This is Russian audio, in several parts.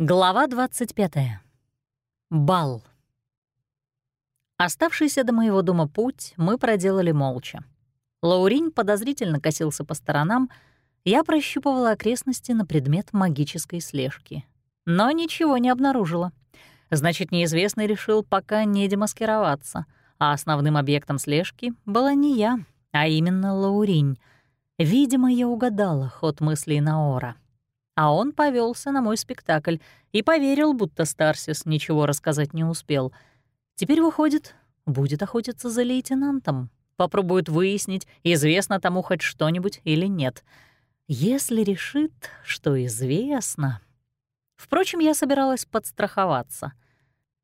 Глава 25. Бал. Оставшийся до моего дома путь мы проделали молча. Лаурин подозрительно косился по сторонам, я прощупывала окрестности на предмет магической слежки. Но ничего не обнаружила. Значит, неизвестный решил пока не демаскироваться, а основным объектом слежки была не я, а именно Лаурин. Видимо, я угадала ход мыслей Наора а он повелся на мой спектакль и поверил, будто Старсис ничего рассказать не успел. Теперь, выходит, будет охотиться за лейтенантом, попробует выяснить, известно тому хоть что-нибудь или нет. Если решит, что известно... Впрочем, я собиралась подстраховаться.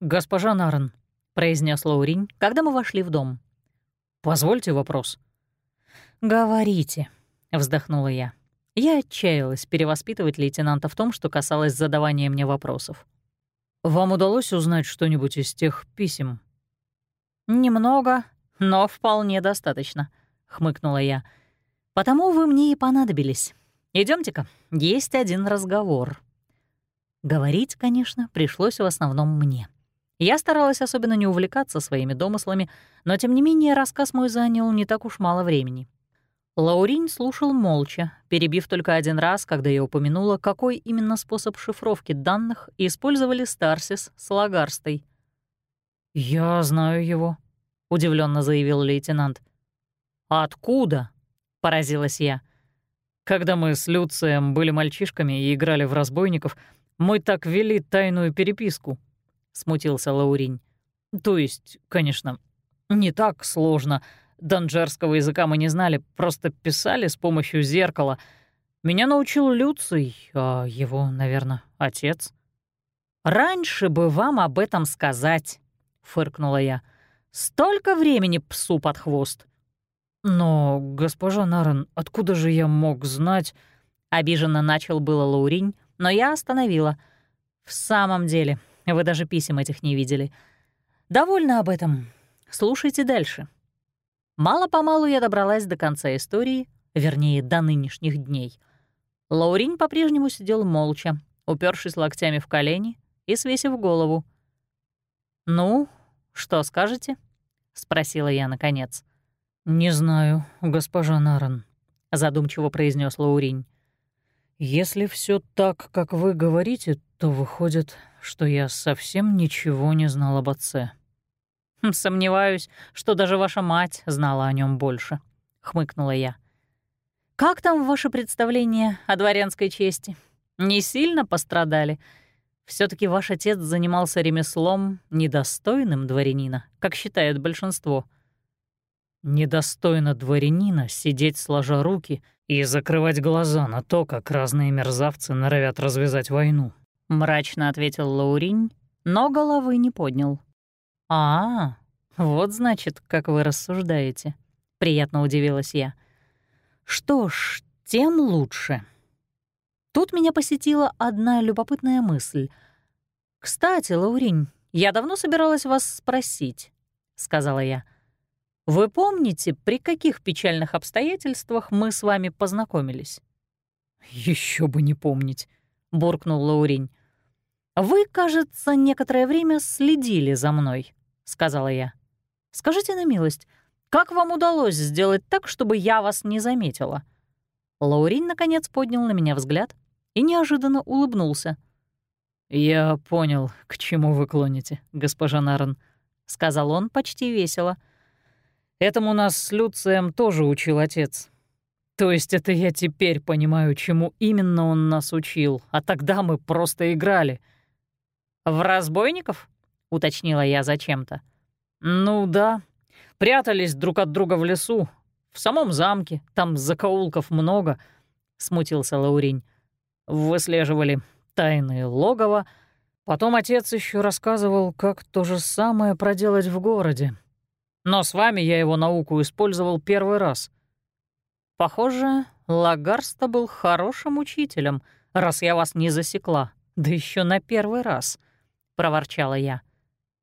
«Госпожа Нарен», — произнес Лаурин, когда мы вошли в дом. «Позвольте вопрос». «Говорите», — вздохнула я. Я отчаялась перевоспитывать лейтенанта в том, что касалось задавания мне вопросов. «Вам удалось узнать что-нибудь из тех писем?» «Немного, но вполне достаточно», — хмыкнула я. «Потому вы мне и понадобились. Идемте-ка, есть один разговор». Говорить, конечно, пришлось в основном мне. Я старалась особенно не увлекаться своими домыслами, но, тем не менее, рассказ мой занял не так уж мало времени. Лаурин слушал молча, перебив только один раз, когда я упомянула, какой именно способ шифровки данных использовали Старсис с Лагарстой. «Я знаю его», — удивленно заявил лейтенант. «Откуда?» — поразилась я. «Когда мы с Люцием были мальчишками и играли в разбойников, мы так вели тайную переписку», — смутился Лаурин. «То есть, конечно, не так сложно», — Данжерского языка мы не знали, просто писали с помощью зеркала. Меня научил Люций, а его, наверное, отец. «Раньше бы вам об этом сказать», — фыркнула я. «Столько времени псу под хвост». «Но, госпожа Нарен, откуда же я мог знать...» Обиженно начал было Лауринь, но я остановила. «В самом деле, вы даже писем этих не видели. Довольно об этом. Слушайте дальше». Мало-помалу я добралась до конца истории, вернее, до нынешних дней. Лаурин по-прежнему сидел молча, упершись локтями в колени и свесив голову. «Ну, что скажете?» — спросила я наконец. «Не знаю, госпожа Наран», — задумчиво произнес Лаурин. «Если все так, как вы говорите, то выходит, что я совсем ничего не знал об отце». Хм, «Сомневаюсь, что даже ваша мать знала о нем больше», — хмыкнула я. «Как там ваше представление о дворянской чести? Не сильно пострадали? все таки ваш отец занимался ремеслом, недостойным дворянина, как считает большинство». «Недостойно дворянина сидеть сложа руки и закрывать глаза на то, как разные мерзавцы норовят развязать войну», — мрачно ответил Лауринь, но головы не поднял. «А, вот значит, как вы рассуждаете», — приятно удивилась я. «Что ж, тем лучше». Тут меня посетила одна любопытная мысль. «Кстати, Лауринь, я давно собиралась вас спросить», — сказала я. «Вы помните, при каких печальных обстоятельствах мы с вами познакомились?» Еще бы не помнить», — буркнул Лауринь. «Вы, кажется, некоторое время следили за мной», — сказала я. «Скажите на милость, как вам удалось сделать так, чтобы я вас не заметила?» Лаурин, наконец, поднял на меня взгляд и неожиданно улыбнулся. «Я понял, к чему вы клоните, госпожа Нарн», — сказал он почти весело. «Этому нас с Люцием тоже учил отец. То есть это я теперь понимаю, чему именно он нас учил, а тогда мы просто играли». «В разбойников?» — уточнила я зачем-то. «Ну да. Прятались друг от друга в лесу. В самом замке. Там закоулков много», — смутился Лаурень. «Выслеживали тайные логово. Потом отец еще рассказывал, как то же самое проделать в городе. Но с вами я его науку использовал первый раз». «Похоже, Лагарста был хорошим учителем, раз я вас не засекла, да еще на первый раз», — проворчала я.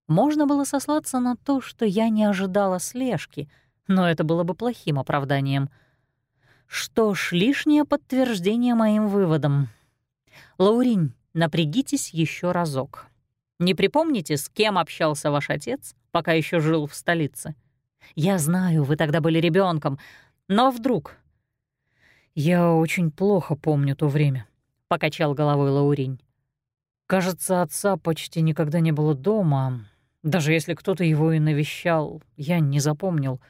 Можно было сослаться на то, что я не ожидала слежки, но это было бы плохим оправданием. Что ж, лишнее подтверждение моим выводам. «Лауринь, напрягитесь еще разок. Не припомните, с кем общался ваш отец, пока еще жил в столице? Я знаю, вы тогда были ребенком, но вдруг... «Я очень плохо помню то время», — покачал головой Лауринь. «Кажется, отца почти никогда не было дома. Даже если кто-то его и навещал, я не запомнил.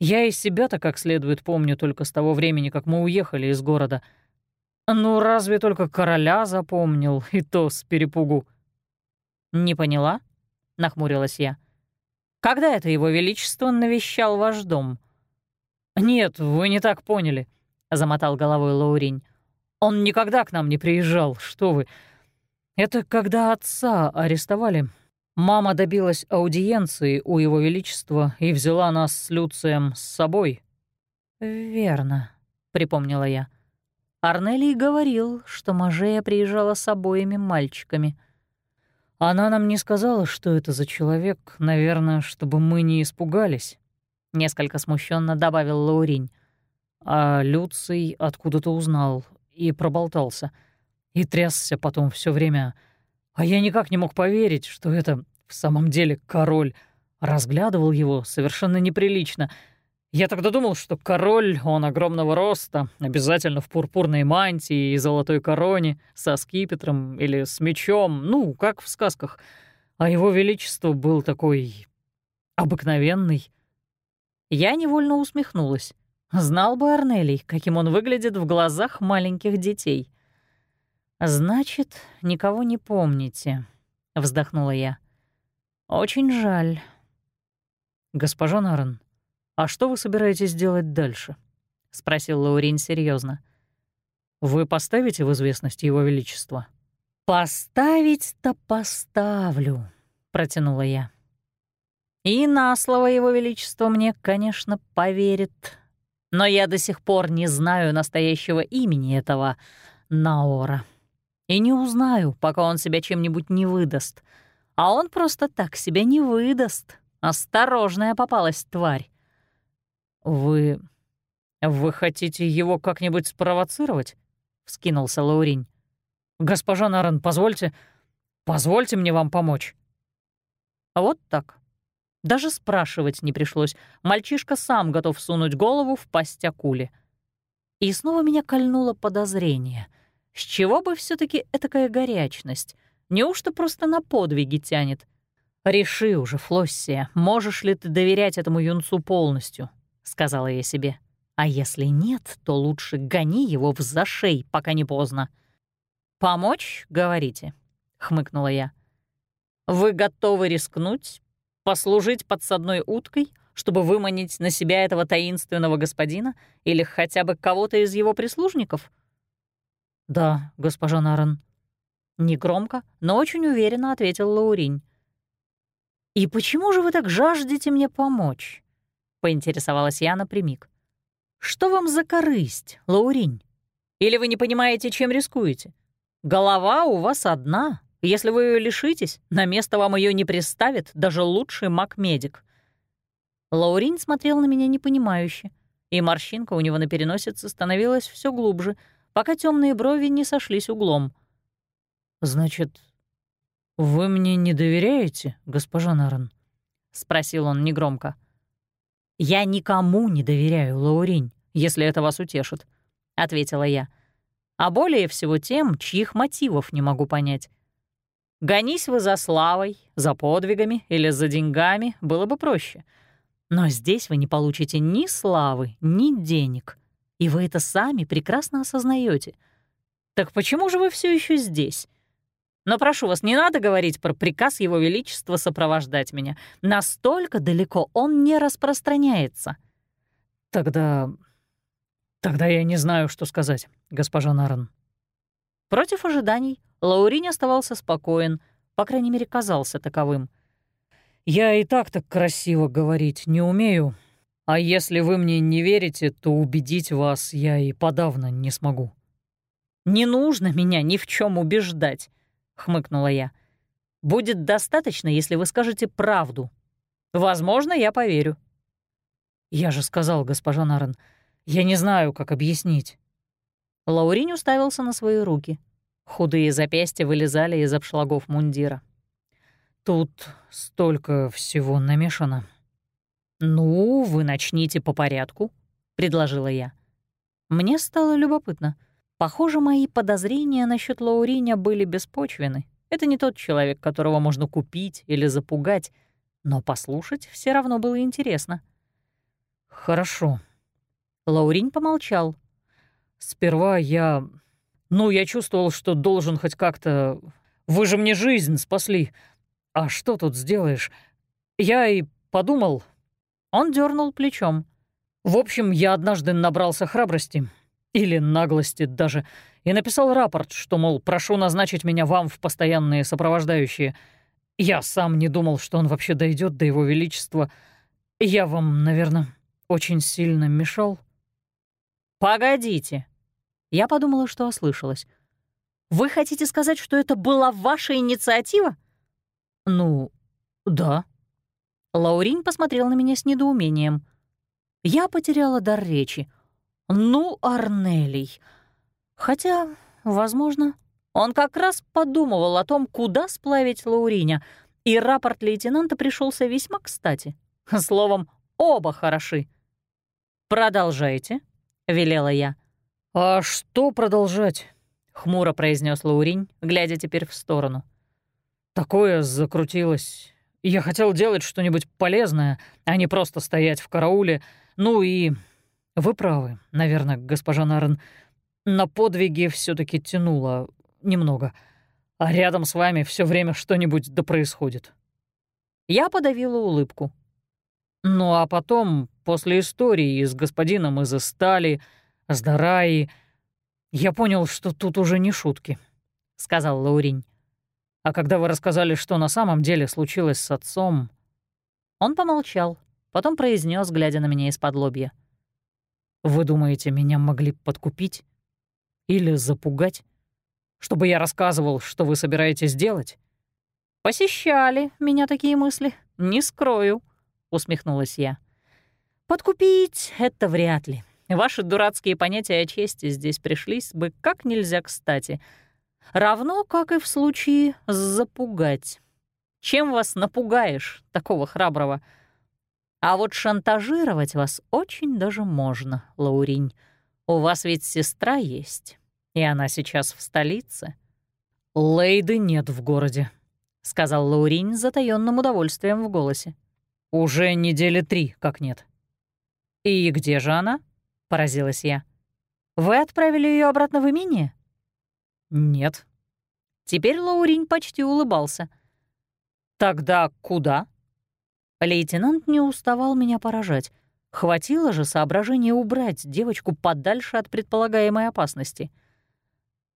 Я из себя-то как следует помню только с того времени, как мы уехали из города. Ну, разве только короля запомнил, и то с перепугу». «Не поняла?» — нахмурилась я. «Когда это его величество навещал ваш дом?» «Нет, вы не так поняли», — замотал головой Лаурень. «Он никогда к нам не приезжал, что вы. Это когда отца арестовали. Мама добилась аудиенции у его величества и взяла нас с Люцием с собой». «Верно», — припомнила я. Арнелий говорил, что Мажея приезжала с обоими мальчиками — она нам не сказала, что это за человек, наверное, чтобы мы не испугались. Несколько смущенно добавил Лауринь. А Люций откуда-то узнал и проболтался. И трясся потом все время. А я никак не мог поверить, что это в самом деле король. Разглядывал его совершенно неприлично — я тогда думал, что король, он огромного роста, обязательно в пурпурной мантии и золотой короне, со скипетром или с мечом, ну, как в сказках. А его величество был такой... обыкновенный. Я невольно усмехнулась. Знал бы Арнелий, каким он выглядит в глазах маленьких детей. «Значит, никого не помните», — вздохнула я. «Очень жаль». «Госпожа Нарен, «А что вы собираетесь делать дальше?» — спросил Лаурин серьезно. «Вы поставите в известность Его Величество?» «Поставить-то поставлю», — протянула я. «И на слово Его Величества мне, конечно, поверит. Но я до сих пор не знаю настоящего имени этого Наора. И не узнаю, пока он себя чем-нибудь не выдаст. А он просто так себя не выдаст. Осторожная попалась тварь. «Вы... вы хотите его как-нибудь спровоцировать?» — вскинулся Лауринь. «Госпожа Нарен, позвольте... позвольте мне вам помочь». Вот так. Даже спрашивать не пришлось. Мальчишка сам готов сунуть голову в пасть акули. И снова меня кольнуло подозрение. С чего бы все таки этакая горячность? Неужто просто на подвиги тянет? Реши уже, Флоссия, можешь ли ты доверять этому юнцу полностью? — сказала я себе. «А если нет, то лучше гони его в зашей, пока не поздно». «Помочь, говорите?» — хмыкнула я. «Вы готовы рискнуть, послужить подсадной уткой, чтобы выманить на себя этого таинственного господина или хотя бы кого-то из его прислужников?» «Да, госпожа Нарен». Негромко, но очень уверенно ответил Лауринь. «И почему же вы так жаждете мне помочь?» — поинтересовалась я напрямик. «Что вам за корысть, Лауринь? Или вы не понимаете, чем рискуете? Голова у вас одна. Если вы ее лишитесь, на место вам ее не приставит даже лучший маг-медик». Лауринь смотрел на меня непонимающе, и морщинка у него на переносице становилась все глубже, пока темные брови не сошлись углом. «Значит, вы мне не доверяете, госпожа Нарен?» — спросил он негромко. «Я никому не доверяю, Лауринь, если это вас утешит», — ответила я. «А более всего тем, чьих мотивов не могу понять. Гонись вы за славой, за подвигами или за деньгами, было бы проще. Но здесь вы не получите ни славы, ни денег, и вы это сами прекрасно осознаете. Так почему же вы все еще здесь?» Но прошу вас, не надо говорить про приказ Его Величества сопровождать меня. Настолько далеко он не распространяется». «Тогда... тогда я не знаю, что сказать, госпожа Наран». Против ожиданий Лаурин оставался спокоен, по крайней мере, казался таковым. «Я и так так красиво говорить не умею, а если вы мне не верите, то убедить вас я и подавно не смогу». «Не нужно меня ни в чем убеждать хмыкнула я. «Будет достаточно, если вы скажете правду. Возможно, я поверю». «Я же сказал, госпожа Нарен, я не знаю, как объяснить». Лаурин уставился на свои руки. Худые запястья вылезали из обшлагов мундира. «Тут столько всего намешано». «Ну, вы начните по порядку», — предложила я. Мне стало любопытно. Похоже, мои подозрения насчет Лауриня были беспочвены. Это не тот человек, которого можно купить или запугать, но послушать все равно было интересно. «Хорошо». Лауринь помолчал. «Сперва я ну, я чувствовал, что должен хоть как-то... Вы же мне жизнь спасли. А что тут сделаешь? Я и подумал... Он дернул плечом. В общем, я однажды набрался храбрости, или наглости даже, и написал рапорт, что, мол, прошу назначить меня вам в постоянные сопровождающие. Я сам не думал, что он вообще дойдет до его величества. Я вам, наверное, очень сильно мешал. «Погодите», я подумала, что ослышалась. «Вы хотите сказать, что это была ваша инициатива?» «Ну, да». Лаурин посмотрел на меня с недоумением. Я потеряла дар речи. «Ну, Арнелий. Хотя, возможно, он как раз подумывал о том, куда сплавить Лауриня, и рапорт лейтенанта пришелся весьма кстати. Словом, оба хороши. «Продолжайте», — велела я. «А что продолжать?» — хмуро произнес Лауринь, глядя теперь в сторону. «Такое закрутилось. Я хотел делать что-нибудь полезное, а не просто стоять в карауле. Ну и... Вы правы, наверное, госпожа Нарн. На подвиги все таки тянуло немного. А рядом с вами все время что-нибудь да происходит». Я подавила улыбку. Ну а потом, после истории с господином из Стали, с Дараи. Я понял, что тут уже не шутки», — сказал Лауринь. «А когда вы рассказали, что на самом деле случилось с отцом...» Он помолчал, потом произнес, глядя на меня из-под лобья. «Вы думаете, меня могли подкупить? Или запугать? Чтобы я рассказывал, что вы собираетесь делать?» «Посещали меня такие мысли, не скрою», — усмехнулась я. «Подкупить — это вряд ли. Ваши дурацкие понятия о чести здесь пришлись бы как нельзя кстати. Равно, как и в случае запугать. Чем вас напугаешь, такого храброго? А вот шантажировать вас очень даже можно, Лауринь. У вас ведь сестра есть, и она сейчас в столице. «Лейды нет в городе», — сказал Лауринь с затаённым удовольствием в голосе. «Уже недели три, как нет». «И где же она?» поразилась я. «Вы отправили ее обратно в имение?» «Нет». Теперь Лаурин почти улыбался. «Тогда куда?» Лейтенант не уставал меня поражать. Хватило же соображения убрать девочку подальше от предполагаемой опасности.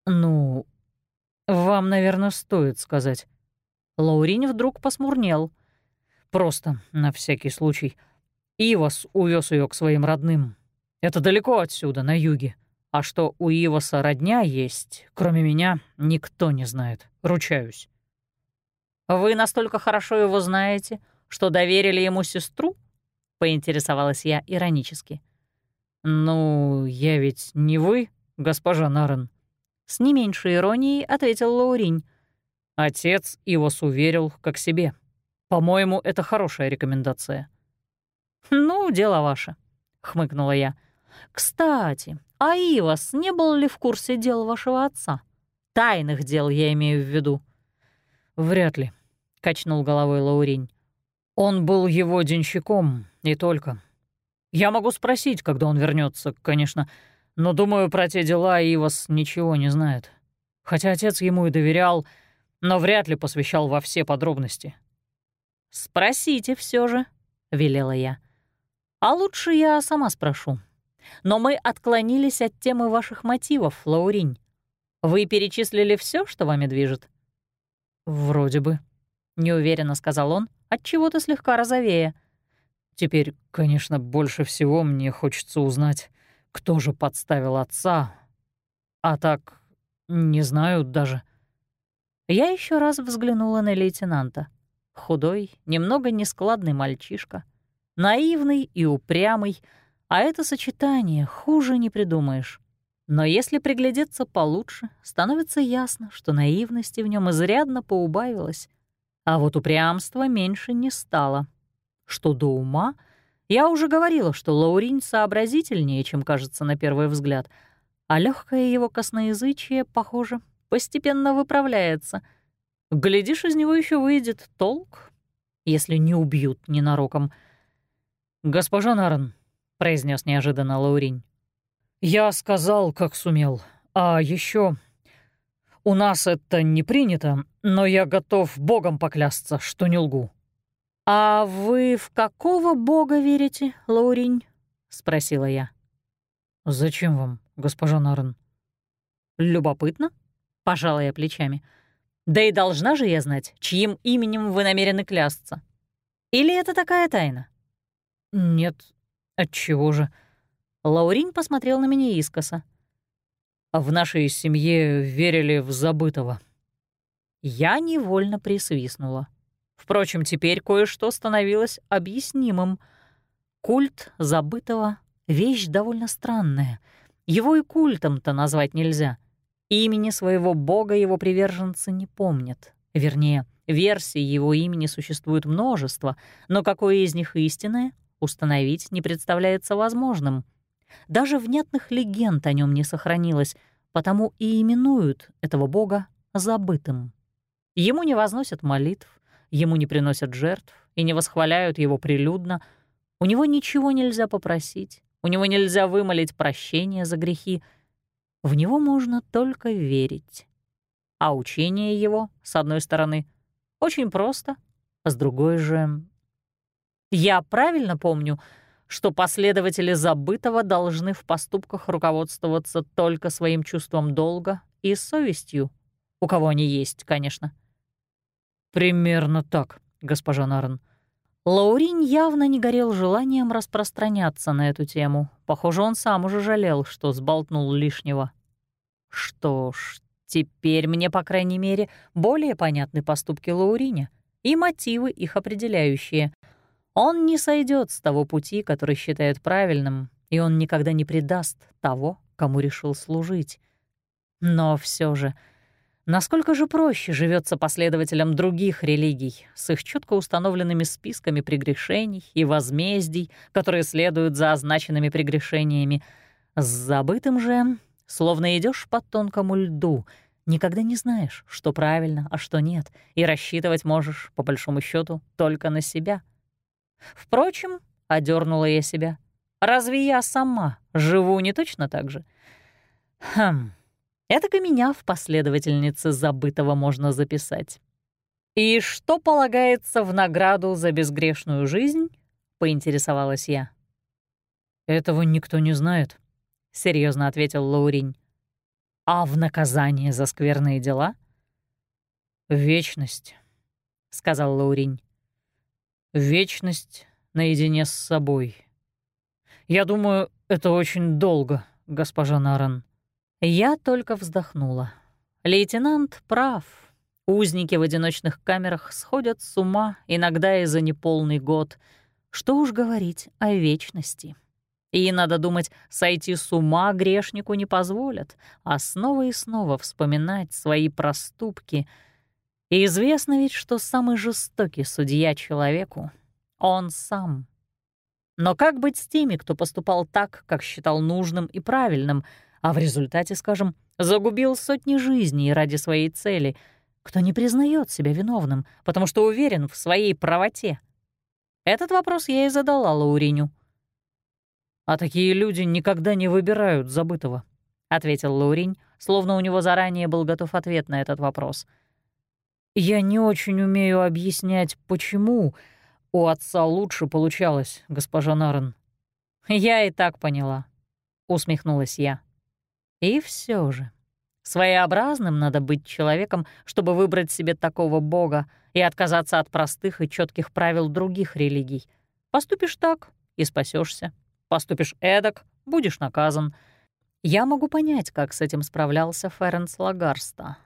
«Ну, вам, наверное, стоит сказать». Лаурин вдруг посмурнел. «Просто, на всякий случай. Ивас увез ее к своим родным, это далеко отсюда, на юге. А что у Иваса родня есть, кроме меня, никто не знает. Ручаюсь. «Вы настолько хорошо его знаете, что доверили ему сестру?» — поинтересовалась я иронически. «Ну, я ведь не вы, госпожа Нарен?» С не меньшей иронией ответил Лауринь. Отец Ивас уверил как себе. По-моему, это хорошая рекомендация. «Ну, дело ваше», — хмыкнула я. Кстати, а Ивас не был ли в курсе дел вашего отца? Тайных дел я имею в виду. Вряд ли, качнул головой Лаурень. Он был его денщиком, и только. Я могу спросить, когда он вернется, конечно, но, думаю, про те дела Ивас ничего не знает. Хотя отец ему и доверял, но вряд ли посвящал во все подробности. «Спросите все же», — велела я. «А лучше я сама спрошу, но мы отклонились от темы ваших мотивов, Лауринь. Вы перечислили все, что вами движет?» «Вроде бы», — неуверенно сказал он, отчего-то слегка розовея. «Теперь, конечно, больше всего мне хочется узнать, кто же подставил отца. А так, не знаю даже». Я еще раз взглянула на лейтенанта. Худой, немного нескладный мальчишка. Наивный и упрямый — а это сочетание хуже не придумаешь. Но если приглядеться получше, становится ясно, что наивности в нем изрядно поубавилось, а вот упрямства меньше не стало. Что до ума, я уже говорила, что Лаурин сообразительнее, чем кажется на первый взгляд, а легкое его косноязычие, похоже, постепенно выправляется. Глядишь, из него еще выйдет толк, если не убьют ненароком. «Госпожа Нарен», — произнес неожиданно Лауринь, «Я сказал, как сумел. А еще у нас это не принято, но я готов богом поклясться, что не лгу». «А вы в какого бога верите, Лауринь?» — спросила я. «Зачем вам, госпожа Нарен?» «Любопытно?» — пожала я плечами. «Да и должна же я знать, чьим именем вы намерены клясться. Или это такая тайна?» «Нет, отчего же?» Лаурин посмотрел на меня искоса. «В нашей семье верили в забытого». Я невольно присвистнула. Впрочем, теперь кое-что становилось объяснимым. Культ забытого — вещь довольно странная. Его и культом-то назвать нельзя. Имени своего бога его приверженцы не помнят. Вернее, версий его имени существует множество, но какое из них истинное, установить не представляется возможным — даже внятных легенд о нем не сохранилось, потому и именуют этого бога забытым. Ему не возносят молитв, ему не приносят жертв и не восхваляют его прилюдно. У него ничего нельзя попросить, у него нельзя вымолить прощения за грехи. В него можно только верить. А учение его, с одной стороны, очень просто, а с другой же... Я правильно помню — что последователи забытого должны в поступках руководствоваться только своим чувством долга и совестью, у кого они есть, конечно. «Примерно так, госпожа Нарн». Лаурин явно не горел желанием распространяться на эту тему. Похоже, он сам уже жалел, что сболтнул лишнего. Что ж, теперь мне, по крайней мере, более понятны поступки Лауриня и мотивы их определяющие — он не сойдет с того пути, который считает правильным, и он никогда не предаст того, кому решил служить. Но все же, насколько же проще живется последователям других религий с их четко установленными списками прегрешений и возмездий, которые следуют за означенными прегрешениями. С забытым же, словно идешь по тонкому льду, никогда не знаешь, что правильно, а что нет, и рассчитывать можешь, по большому счету, только на себя — Впрочем, — одернула я себя, — разве я сама живу не точно так же? Хм, это-ка меня в последовательнице забытого можно записать. «И что полагается в награду за безгрешную жизнь?» — поинтересовалась я. «Этого никто не знает», — серьезно ответил Лауринь. «А в наказание за скверные дела?» «Вечность», — сказал Лауринь. Вечность наедине с собой. Я думаю, это очень долго, госпожа Наран. Я только вздохнула. Лейтенант прав. Узники в одиночных камерах сходят с ума иногда и за неполный год. Что уж говорить о вечности. И, надо думать, сойти с ума грешнику не позволят, а снова и снова вспоминать свои проступки — и известно ведь, что самый жестокий судья человеку — он сам. Но как быть с теми, кто поступал так, как считал нужным и правильным, а в результате, скажем, загубил сотни жизней ради своей цели, кто не признает себя виновным, потому что уверен в своей правоте? Этот вопрос я и задала Лауриню. «А такие люди никогда не выбирают забытого», — ответил Лауринь, словно у него заранее был готов ответ на этот вопрос — я не очень умею объяснять, почему у отца лучше получалось, госпожа Нарен. Я и так поняла, усмехнулась я. И все же, своеобразным надо быть человеком, чтобы выбрать себе такого бога и отказаться от простых и четких правил других религий. Поступишь так — и спасешься. Поступишь эдак — будешь наказан. Я могу понять, как с этим справлялся Ференс Лагарста.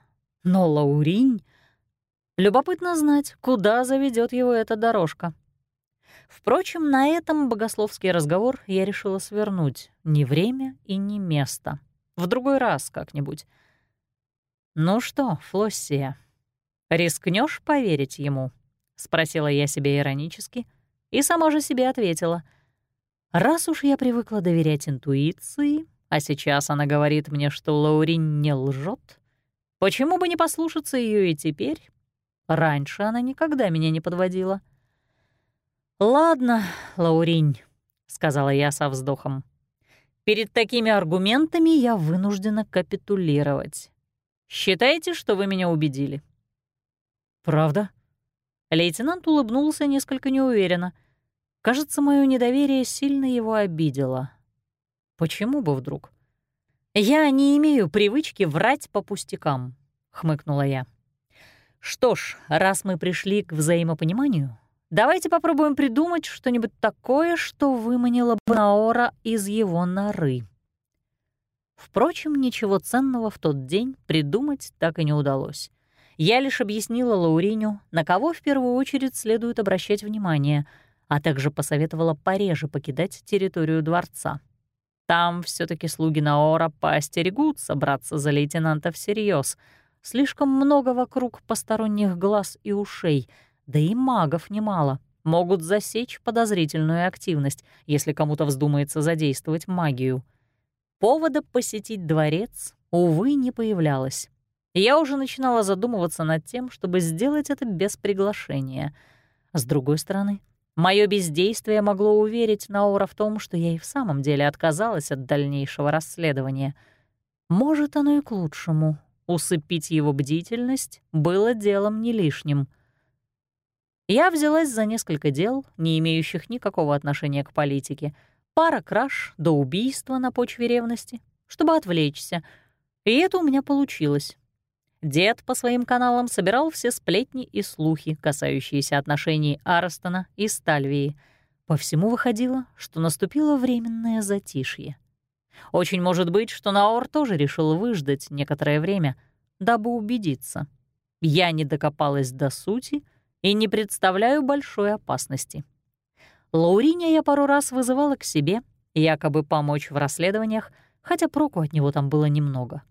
Но Лауринь Любопытно знать, куда заведет его эта дорожка. Впрочем, на этом богословский разговор я решила свернуть. Ни время и ни место. В другой раз как-нибудь. «Ну что, Флоссия, рискнешь поверить ему?» — спросила я себе иронически и сама же себе ответила. «Раз уж я привыкла доверять интуиции, а сейчас она говорит мне, что Лаурин не лжет, почему бы не послушаться ее и теперь? Раньше она никогда меня не подводила». «Ладно, Лауринь», — сказала я со вздохом. «Перед такими аргументами я вынуждена капитулировать. Считайте, что вы меня убедили». «Правда?» Лейтенант улыбнулся несколько неуверенно. Кажется, мое недоверие сильно его обидело. Почему бы вдруг? «Я не имею привычки врать по пустякам», — хмыкнула я. «Что ж, раз мы пришли к взаимопониманию, давайте попробуем придумать что-нибудь такое, что выманило бы Наора из его норы». Впрочем, ничего ценного в тот день придумать так и не удалось. Я лишь объяснила Лауриню, на кого в первую очередь следует обращать внимание, а также посоветовала пореже покидать территорию дворца. Там все таки слуги Наора поостерегутся браться за лейтенанта всерьез. Слишком много вокруг посторонних глаз и ушей, да и магов немало. Могут засечь подозрительную активность, если кому-то вздумается задействовать магию. Повода посетить дворец, увы, не появлялось. Я уже начинала задумываться над тем, чтобы сделать это без приглашения. С другой стороны, мое бездействие могло уверить Наура в том, что я и в самом деле отказалась от дальнейшего расследования. Может, оно и к лучшему. Усыпить его бдительность было делом не лишним. Я взялась за несколько дел, не имеющих никакого отношения к политике. Пара краж до убийства на почве ревности, чтобы отвлечься. И это у меня получилось. Дед по своим каналам собирал все сплетни и слухи, касающиеся отношений Арстона и Стальвии. По всему выходило, что наступило временное затишье. Очень может быть, что Наор тоже решил выждать некоторое время, дабы убедиться. Я не докопалась до сути и не представляю большой опасности. Лауриня я пару раз вызывала к себе, якобы помочь в расследованиях, хотя проку от него там было немного.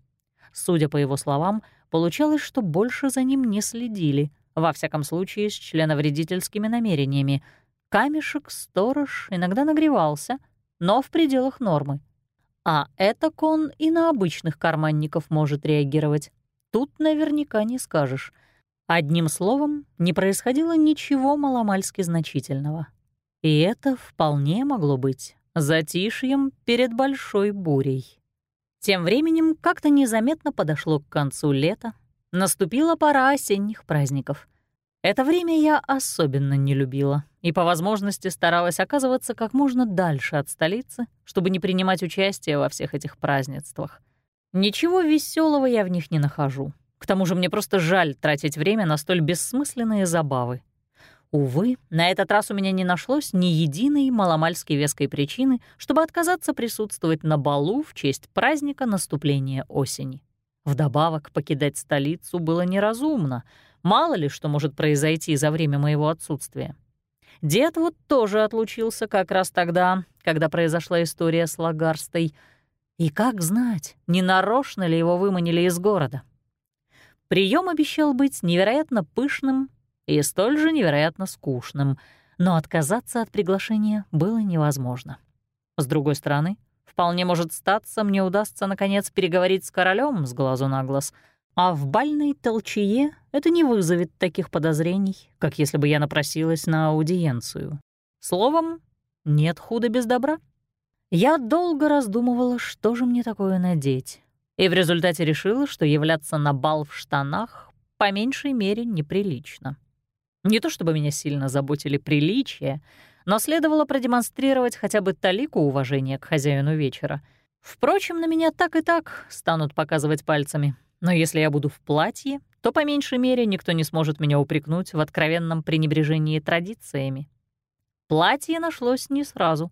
Судя по его словам, Получалось, что больше за ним не следили, во всяком случае с членовредительскими намерениями. Камешек-сторож иногда нагревался, но в пределах нормы. А это кон и на обычных карманников может реагировать. Тут наверняка не скажешь. Одним словом, не происходило ничего маломальски значительного. И это вполне могло быть затишьем перед большой бурей. Тем временем как-то незаметно подошло к концу лета, наступила пора осенних праздников. Это время я особенно не любила и по возможности старалась оказываться как можно дальше от столицы, чтобы не принимать участие во всех этих празднествах. Ничего веселого я в них не нахожу. К тому же мне просто жаль тратить время на столь бессмысленные забавы. Увы, на этот раз у меня не нашлось ни единой маломальски веской причины, чтобы отказаться присутствовать на балу в честь праздника наступления осени. Вдобавок, покидать столицу было неразумно. Мало ли что может произойти за время моего отсутствия. Дед вот тоже отлучился как раз тогда, когда произошла история с Лагарстой. И как знать, не нарочно ли его выманили из города. Прием обещал быть невероятно пышным и столь же невероятно скучным, но отказаться от приглашения было невозможно. С другой стороны, вполне может статься, мне удастся, наконец, переговорить с королем с глазу на глаз, а в бальной толчее это не вызовет таких подозрений, как если бы я напросилась на аудиенцию. Словом, нет худа без добра. Я долго раздумывала, что же мне такое надеть, и в результате решила, что являться на бал в штанах по меньшей мере неприлично. Не то чтобы меня сильно заботили приличия, но следовало продемонстрировать хотя бы талику уважения к хозяину вечера. Впрочем, на меня так и так станут показывать пальцами. Но если я буду в платье, то по меньшей мере никто не сможет меня упрекнуть в откровенном пренебрежении традициями. Платье нашлось не сразу.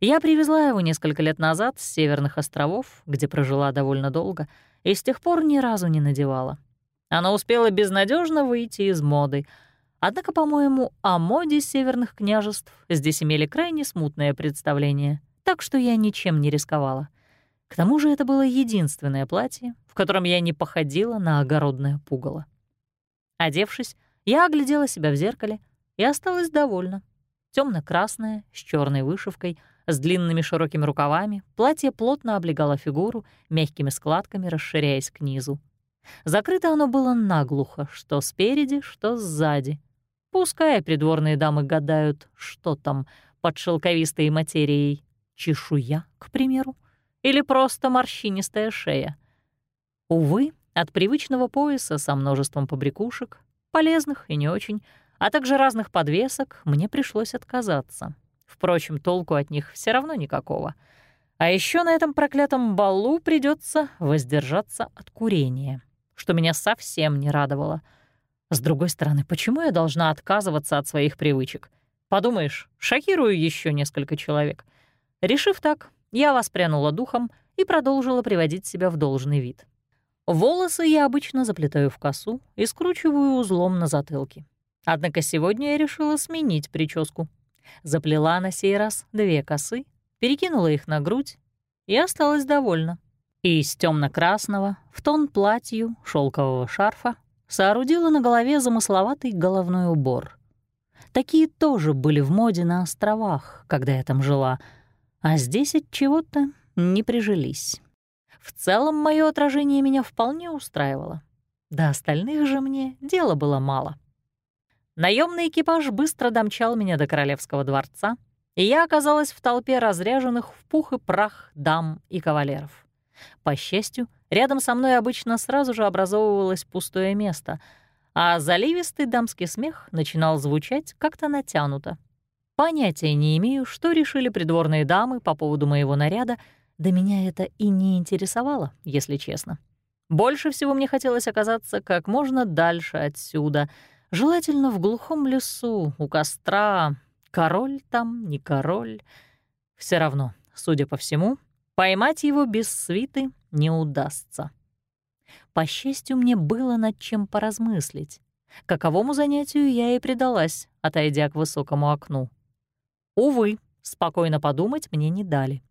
Я привезла его несколько лет назад с Северных островов, где прожила довольно долго, и с тех пор ни разу не надевала. Оно успело безнадежно выйти из моды — Однако, по-моему, о моде северных княжеств здесь имели крайне смутное представление, так что я ничем не рисковала. К тому же это было единственное платье, в котором я не походила на огородное пугало. Одевшись, я оглядела себя в зеркале и осталась довольна. темно красное с черной вышивкой, с длинными широкими рукавами, платье плотно облегало фигуру, мягкими складками расширяясь к низу. Закрыто оно было наглухо, что спереди, что сзади. Пускай придворные дамы гадают, что там под шелковистой материей. Чешуя, к примеру, или просто морщинистая шея. Увы, от привычного пояса со множеством побрякушек, полезных и не очень, а также разных подвесок, мне пришлось отказаться. Впрочем, толку от них все равно никакого. А еще на этом проклятом балу придется воздержаться от курения, что меня совсем не радовало. С другой стороны, почему я должна отказываться от своих привычек? Подумаешь, шокирую еще несколько человек. Решив так, я воспрянула духом и продолжила приводить себя в должный вид. Волосы я обычно заплетаю в косу и скручиваю узлом на затылке. Однако сегодня я решила сменить прическу. Заплела на сей раз две косы, перекинула их на грудь и осталась довольна. И из темно красного в тон платью шелкового шарфа соорудила на голове замысловатый головной убор. Такие тоже были в моде на островах, когда я там жила, а здесь от чего-то не прижились. В целом, мое отражение меня вполне устраивало. До остальных же мне дела было мало. Наемный экипаж быстро домчал меня до королевского дворца, и я оказалась в толпе разряженных в пух и прах дам и кавалеров. По счастью, рядом со мной обычно сразу же образовывалось пустое место, а заливистый дамский смех начинал звучать как-то натянуто. Понятия не имею, что решили придворные дамы по поводу моего наряда, да меня это и не интересовало, если честно. Больше всего мне хотелось оказаться как можно дальше отсюда, желательно в глухом лесу, у костра. Король там, не король. Все равно, судя по всему, поймать его без свиты не удастся. По счастью, мне было над чем поразмыслить. Каковому занятию я и предалась, отойдя к высокому окну. Увы, спокойно подумать мне не дали.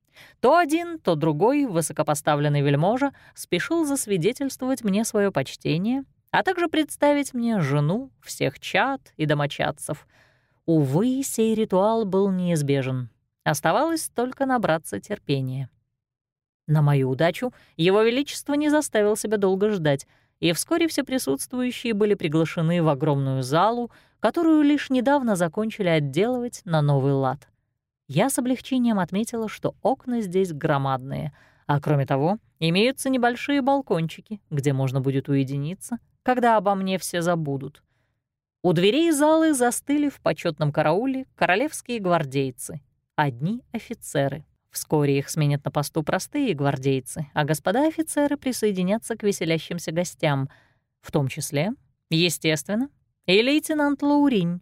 То один, то другой высокопоставленный вельможа спешил засвидетельствовать мне свое почтение, а также представить мне жену, всех чад и домочадцев. Увы, сей ритуал был неизбежен. Оставалось только набраться терпения. На мою удачу Его Величество не заставил себя долго ждать, и вскоре все присутствующие были приглашены в огромную залу, которую лишь недавно закончили отделывать на новый лад. Я с облегчением отметила, что окна здесь громадные, а кроме того, имеются небольшие балкончики, где можно будет уединиться, когда обо мне все забудут. У дверей залы застыли в почетном карауле королевские гвардейцы, одни офицеры. Вскоре их сменят на посту простые гвардейцы, а господа офицеры присоединятся к веселящимся гостям, в том числе, естественно, и лейтенант Лауринь.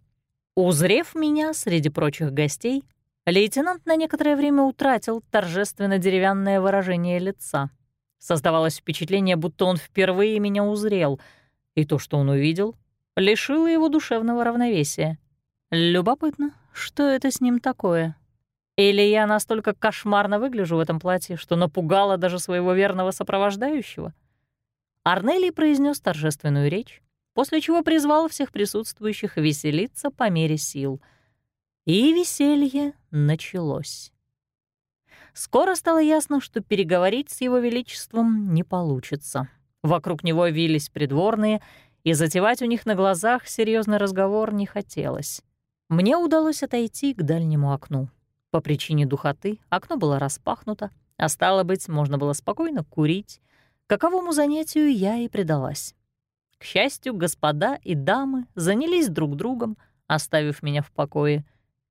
Узрев меня среди прочих гостей, лейтенант на некоторое время утратил торжественно деревянное выражение лица. Создавалось впечатление, будто он впервые меня узрел, и то, что он увидел, лишило его душевного равновесия. Любопытно, что это с ним такое? Или я настолько кошмарно выгляжу в этом платье, что напугала даже своего верного сопровождающего? Арнелий произнес торжественную речь, после чего призвал всех присутствующих веселиться по мере сил. И веселье началось. Скоро стало ясно, что переговорить с его величеством не получится. Вокруг него вились придворные, и затевать у них на глазах серьезный разговор не хотелось. Мне удалось отойти к дальнему окну. По причине духоты окно было распахнуто, а стало быть, можно было спокойно курить, каковому занятию я и предалась. К счастью, господа и дамы занялись друг другом, оставив меня в покое,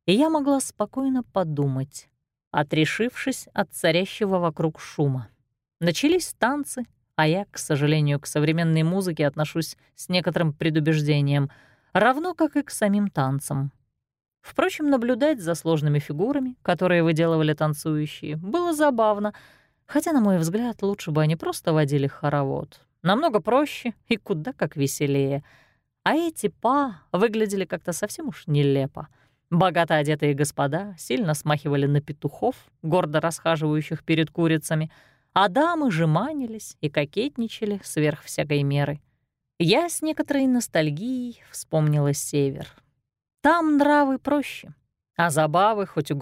и я могла спокойно подумать, отрешившись от царящего вокруг шума. Начались танцы, а я, к сожалению, к современной музыке отношусь с некоторым предубеждением, равно как и к самим танцам. Впрочем, наблюдать за сложными фигурами, которые выделывали танцующие, было забавно, хотя, на мой взгляд, лучше бы они просто водили хоровод. Намного проще и куда как веселее. А эти па выглядели как-то совсем уж нелепо. Богато одетые господа сильно смахивали на петухов, гордо расхаживающих перед курицами, а дамы жеманились и кокетничали сверх всякой меры. Я с некоторой ностальгией вспомнила север. Там нравы проще, а забавы хоть и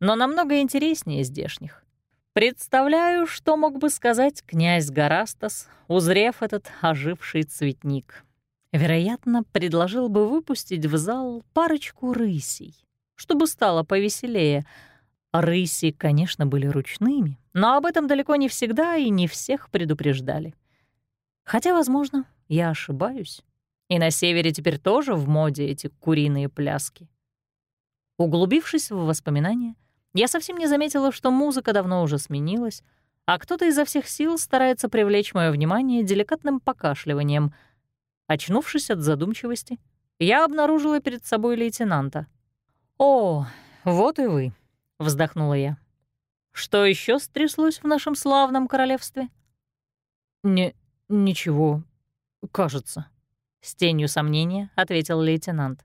но намного интереснее здешних. Представляю, что мог бы сказать князь Гарастас, узрев этот оживший цветник. Вероятно, предложил бы выпустить в зал парочку рысей, чтобы стало повеселее. Рыси, конечно, были ручными, но об этом далеко не всегда и не всех предупреждали. Хотя, возможно, я ошибаюсь. И на севере теперь тоже в моде эти куриные пляски. Углубившись в воспоминания, я совсем не заметила, что музыка давно уже сменилась, а кто-то изо всех сил старается привлечь мое внимание деликатным покашливанием. Очнувшись от задумчивости, я обнаружила перед собой лейтенанта. «О, вот и вы», — вздохнула я. «Что еще стряслось в нашем славном королевстве?» «Не... ничего, кажется», — с тенью сомнения ответил лейтенант.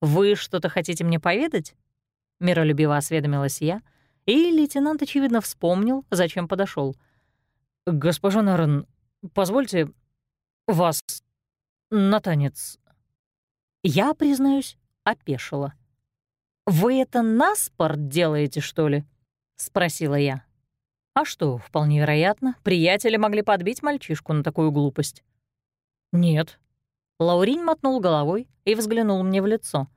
«Вы что-то хотите мне поведать?» — миролюбиво осведомилась я, и лейтенант, очевидно, вспомнил, зачем подошел. «Госпожа Нарен, позвольте вас на танец». Я, признаюсь, опешила. «Вы это на спорт делаете, что ли?» — спросила я. А что, вполне вероятно, приятели могли подбить мальчишку на такую глупость. «Нет». Лаурин мотнул головой и взглянул мне в лицо.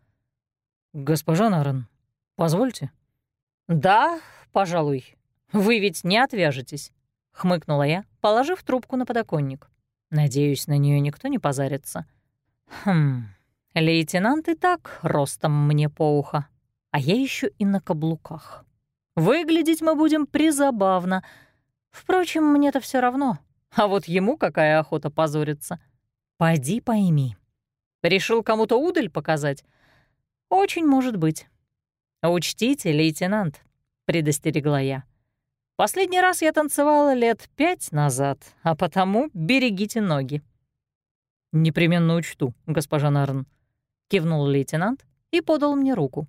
«Госпожа Нарен, позвольте». «Да, пожалуй. Вы ведь не отвяжетесь», — хмыкнула я, положив трубку на подоконник. Надеюсь, на нее никто не позарится. Хм, лейтенант и так ростом мне по ухо, а я еще и на каблуках. Выглядеть мы будем призабавно. Впрочем, мне-то все равно. А вот ему какая охота позориться. Пойди пойми. Решил кому-то удаль показать? Очень может быть. Учтите, лейтенант, предостерегла я. Последний раз я танцевала лет пять назад, а потому берегите ноги. «Непременно учту, госпожа Нарн», — кивнул лейтенант и подал мне руку.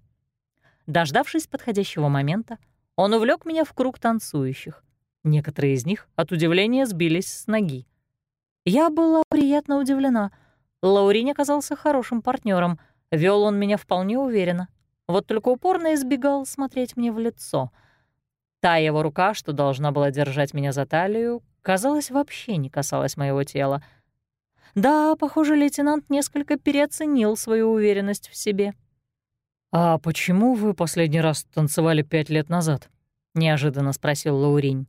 Дождавшись подходящего момента, он увлек меня в круг танцующих. Некоторые из них от удивления сбились с ноги. Я была приятно удивлена. Лаурин оказался хорошим партнером, вел он меня вполне уверенно. Вот только упорно избегал смотреть мне в лицо. Та его рука, что должна была держать меня за талию, казалось, вообще не касалась моего тела. Да, похоже, лейтенант несколько переоценил свою уверенность в себе. «А почему вы последний раз танцевали пять лет назад?» — неожиданно спросил Лауринь.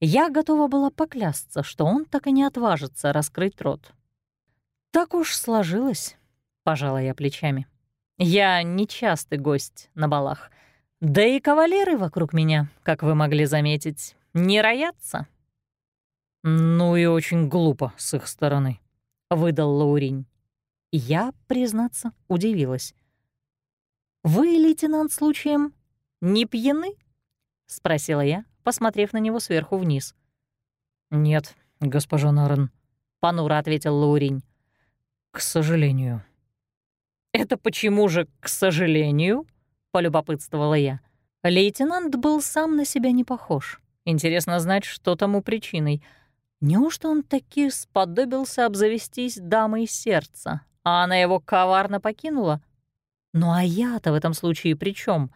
Я готова была поклясться, что он так и не отважится раскрыть рот. «Так уж сложилось», — пожала я плечами. «Я нечастый гость на балах. Да и кавалеры вокруг меня, как вы могли заметить, не роятся». «Ну и очень глупо с их стороны», — выдал Лауринь. Я, признаться, удивилась. «Вы, лейтенант, случаем не пьяны?» — спросила я, посмотрев на него сверху вниз. «Нет, госпожа Нарен», — понуро ответил Лауринь. «К сожалению». «Это почему же «к сожалению»?» — полюбопытствовала я. Лейтенант был сам на себя не похож. Интересно знать, что тому причиной. Неужто он таки сподобился обзавестись дамой сердца, а она его коварно покинула? Ну а я-то в этом случае при чем?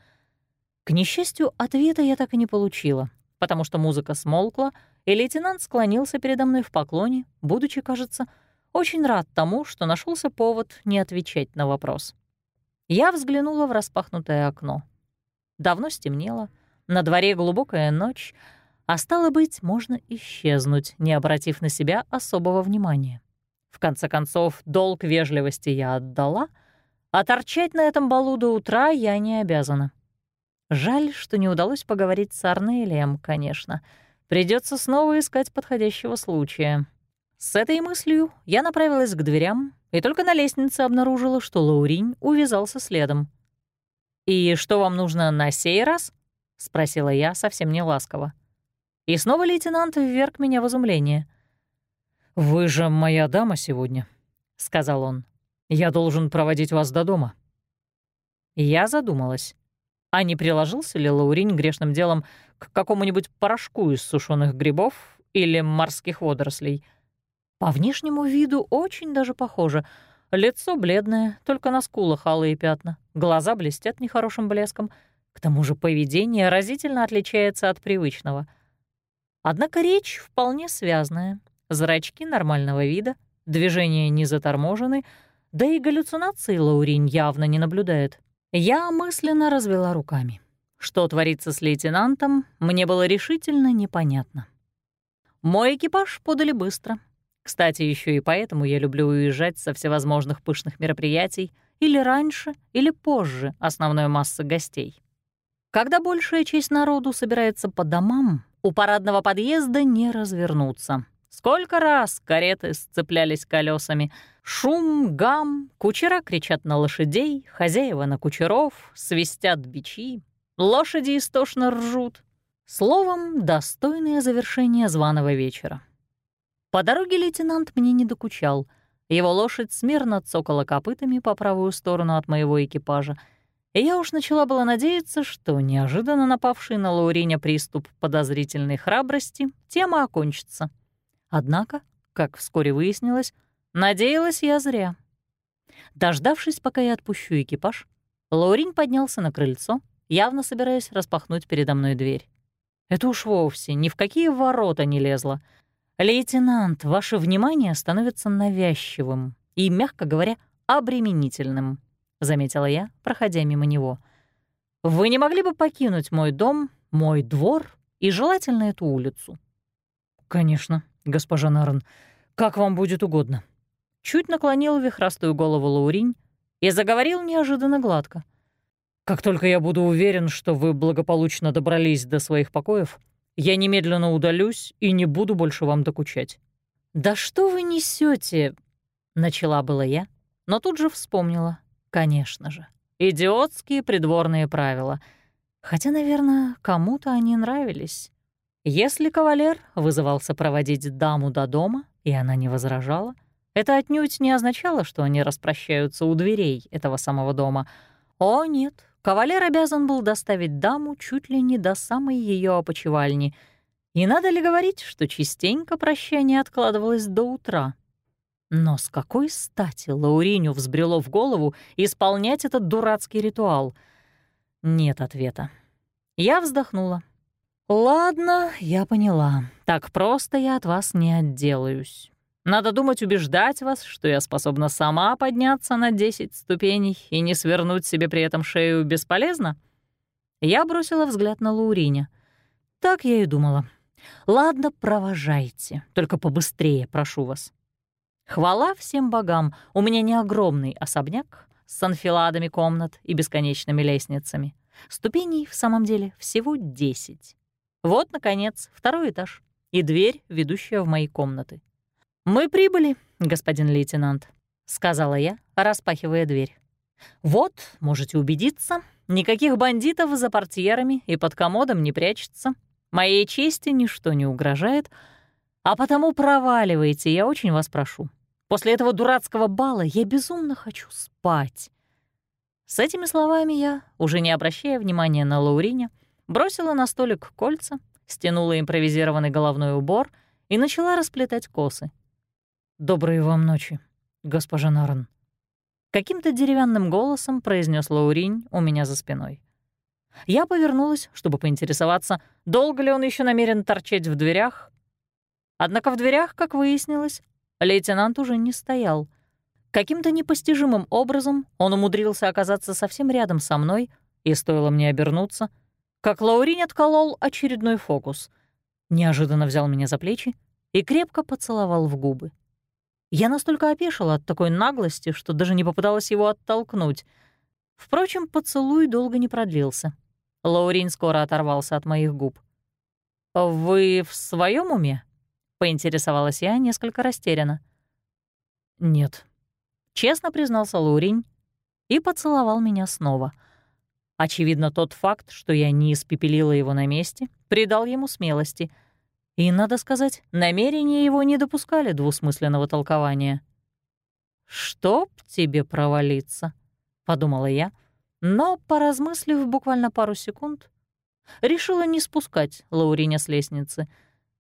К несчастью, ответа я так и не получила потому что музыка смолкла, и лейтенант склонился передо мной в поклоне, будучи, кажется, очень рад тому, что нашелся повод не отвечать на вопрос. Я взглянула в распахнутое окно. Давно стемнело, на дворе глубокая ночь, а стало быть, можно исчезнуть, не обратив на себя особого внимания. В конце концов, долг вежливости я отдала, а торчать на этом балу до утра я не обязана. Жаль, что не удалось поговорить с Арнелием, конечно. Придется снова искать подходящего случая. С этой мыслью я направилась к дверям и только на лестнице обнаружила, что Лауринь увязался следом. «И что вам нужно на сей раз?» — спросила я совсем не ласково. И снова лейтенант вверг меня в изумление. «Вы же моя дама сегодня», — сказал он. «Я должен проводить вас до дома». Я задумалась. А не приложился ли Лауринь грешным делом к какому-нибудь порошку из сушеных грибов или морских водорослей? По внешнему виду очень даже похоже. Лицо бледное, только на скулах алые пятна, глаза блестят нехорошим блеском. К тому же поведение разительно отличается от привычного. Однако речь вполне связная, зрачки нормального вида, движения не заторможены, да и галлюцинации Лаурин явно не наблюдает. Я мысленно развела руками. Что творится с лейтенантом, мне было решительно непонятно. Мой экипаж подали быстро. Кстати, еще и поэтому я люблю уезжать со всевозможных пышных мероприятий или раньше, или позже основной массы гостей. Когда большая часть народу собирается по домам, у парадного подъезда не развернуться. Сколько раз кареты сцеплялись колесами. Шум, гам, кучера кричат на лошадей, хозяева на кучеров, свистят бичи, лошади истошно ржут. Словом, достойное завершение званого вечера. По дороге лейтенант мне не докучал. Его лошадь смирно цокала копытами по правую сторону от моего экипажа, и я уж начала было надеяться, что неожиданно напавший на Лауриня приступ подозрительной храбрости тема окончится. Однако, как вскоре выяснилось, надеялась я зря. Дождавшись, пока я отпущу экипаж, Лаурин поднялся на крыльцо, явно собираясь распахнуть передо мной дверь. Это уж вовсе ни в какие ворота не лезло. «Лейтенант, ваше внимание становится навязчивым и, мягко говоря, обременительным», — заметила я, проходя мимо него. «Вы не могли бы покинуть мой дом, мой двор и желательно эту улицу?» «Конечно», госпожа Нарн, как вам будет угодно». Чуть наклонил вихрастую голову Лауринь и заговорил неожиданно гладко. «Как только я буду уверен, что вы благополучно добрались до своих покоев, я немедленно удалюсь и не буду больше вам докучать». «Да что вы несете? начала была я, но тут же вспомнила. Конечно же, идиотские придворные правила. Хотя, наверное, кому-то они нравились. Если кавалер вызывался проводить даму до дома, и она не возражала, это отнюдь не означало, что они распрощаются у дверей этого самого дома. О, нет, кавалер обязан был доставить даму чуть ли не до самой ее опочивальни. И надо ли говорить, что частенько прощание откладывалось до утра? Но с какой стати Лауриню взбрело в голову исполнять этот дурацкий ритуал? Нет ответа. Я вздохнула. «Ладно, я поняла. Так просто я от вас не отделаюсь. Надо думать, убеждать вас, что я способна сама подняться на 10 ступеней и не свернуть себе при этом шею бесполезно?» Я бросила взгляд на Лауриня. Так я и думала. «Ладно, провожайте, только побыстрее, прошу вас». Хвала всем богам, у меня не огромный особняк с анфиладами комнат и бесконечными лестницами. Ступеней в самом деле всего десять. Вот, наконец, второй этаж и дверь, ведущая в мои комнаты. «Мы прибыли, господин лейтенант», — сказала я, распахивая дверь. «Вот, можете убедиться, никаких бандитов за портьерами и под комодом не прячется. Моей чести ничто не угрожает, а потому проваливайте, я очень вас прошу. После этого дурацкого бала я безумно хочу спать». С этими словами я, уже не обращая внимания на Лауриня, бросила на столик кольца, стянула импровизированный головной убор и начала расплетать косы. «Доброй вам ночи, госпожа Нарн», — каким-то деревянным голосом произнес Лауринь у меня за спиной. Я повернулась, чтобы поинтересоваться, долго ли он еще намерен торчать в дверях. Однако в дверях, как выяснилось, лейтенант уже не стоял. Каким-то непостижимым образом он умудрился оказаться совсем рядом со мной, и стоило мне обернуться — как Лаурин отколол очередной фокус. Неожиданно взял меня за плечи и крепко поцеловал в губы. Я настолько опешила от такой наглости, что даже не попыталась его оттолкнуть. Впрочем, поцелуй долго не продлился. Лаурин скоро оторвался от моих губ. «Вы в своем уме?» — поинтересовалась я несколько растерянно. «Нет», — честно признался Лаурин и поцеловал меня снова — Очевидно, тот факт, что я не испепелила его на месте, придал ему смелости. И, надо сказать, намерения его не допускали двусмысленного толкования. «Чтоб тебе провалиться», — подумала я, Но, поразмыслив буквально пару секунд, решила не спускать Лауриня с лестницы.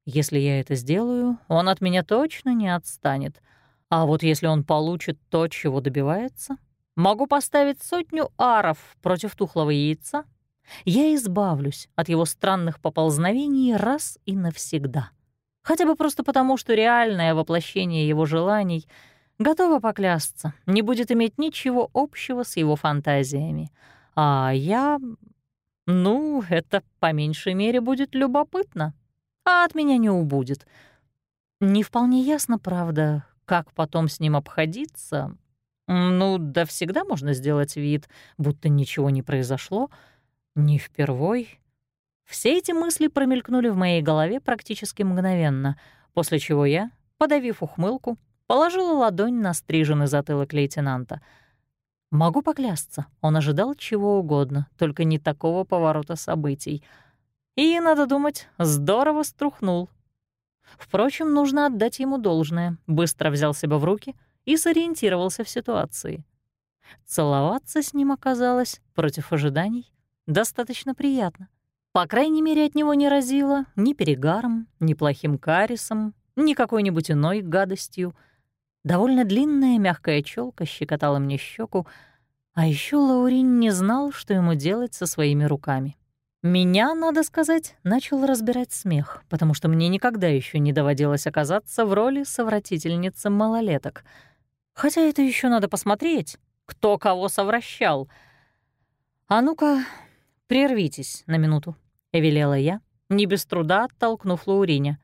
Если я это сделаю, он от меня точно не отстанет. А вот если он получит то, чего добивается, могу поставить сотню аров против тухлого яйца, я избавлюсь от его странных поползновений раз и навсегда. Хотя бы просто потому, что реальное воплощение его желаний, готова поклясться, не будет иметь ничего общего с его фантазиями. А я... Ну, это по меньшей мере будет любопытно, а от меня не убудет. Не вполне ясно, правда, как потом с ним обходиться. Ну, да всегда можно сделать вид, будто ничего не произошло. Не впервой. Все эти мысли промелькнули в моей голове практически мгновенно, после чего я, подавив ухмылку, положила ладонь на стриженный затылок лейтенанта. Могу поклясться, он ожидал чего угодно, только не такого поворота событий. И, надо думать, здорово струхнул. Впрочем, нужно отдать ему должное. Быстро взял себя в руки и сориентировался в ситуации. Целоваться с ним оказалось, против ожиданий, достаточно приятно. По крайней мере, от него не разило ни перегаром, ни плохим карисом, ни какой-нибудь иной гадостью. Довольно длинная мягкая челка щекотала мне щеку, а еще Лаурин не знал, что ему делать со своими руками. Меня, надо сказать, начал разбирать смех, потому что мне никогда еще не доводилось оказаться в роли совратительницы малолеток. Хотя это еще надо посмотреть, кто кого совращал. А ну-ка, прервитесь на минуту. — велела я, не без труда оттолкнув Лауриня.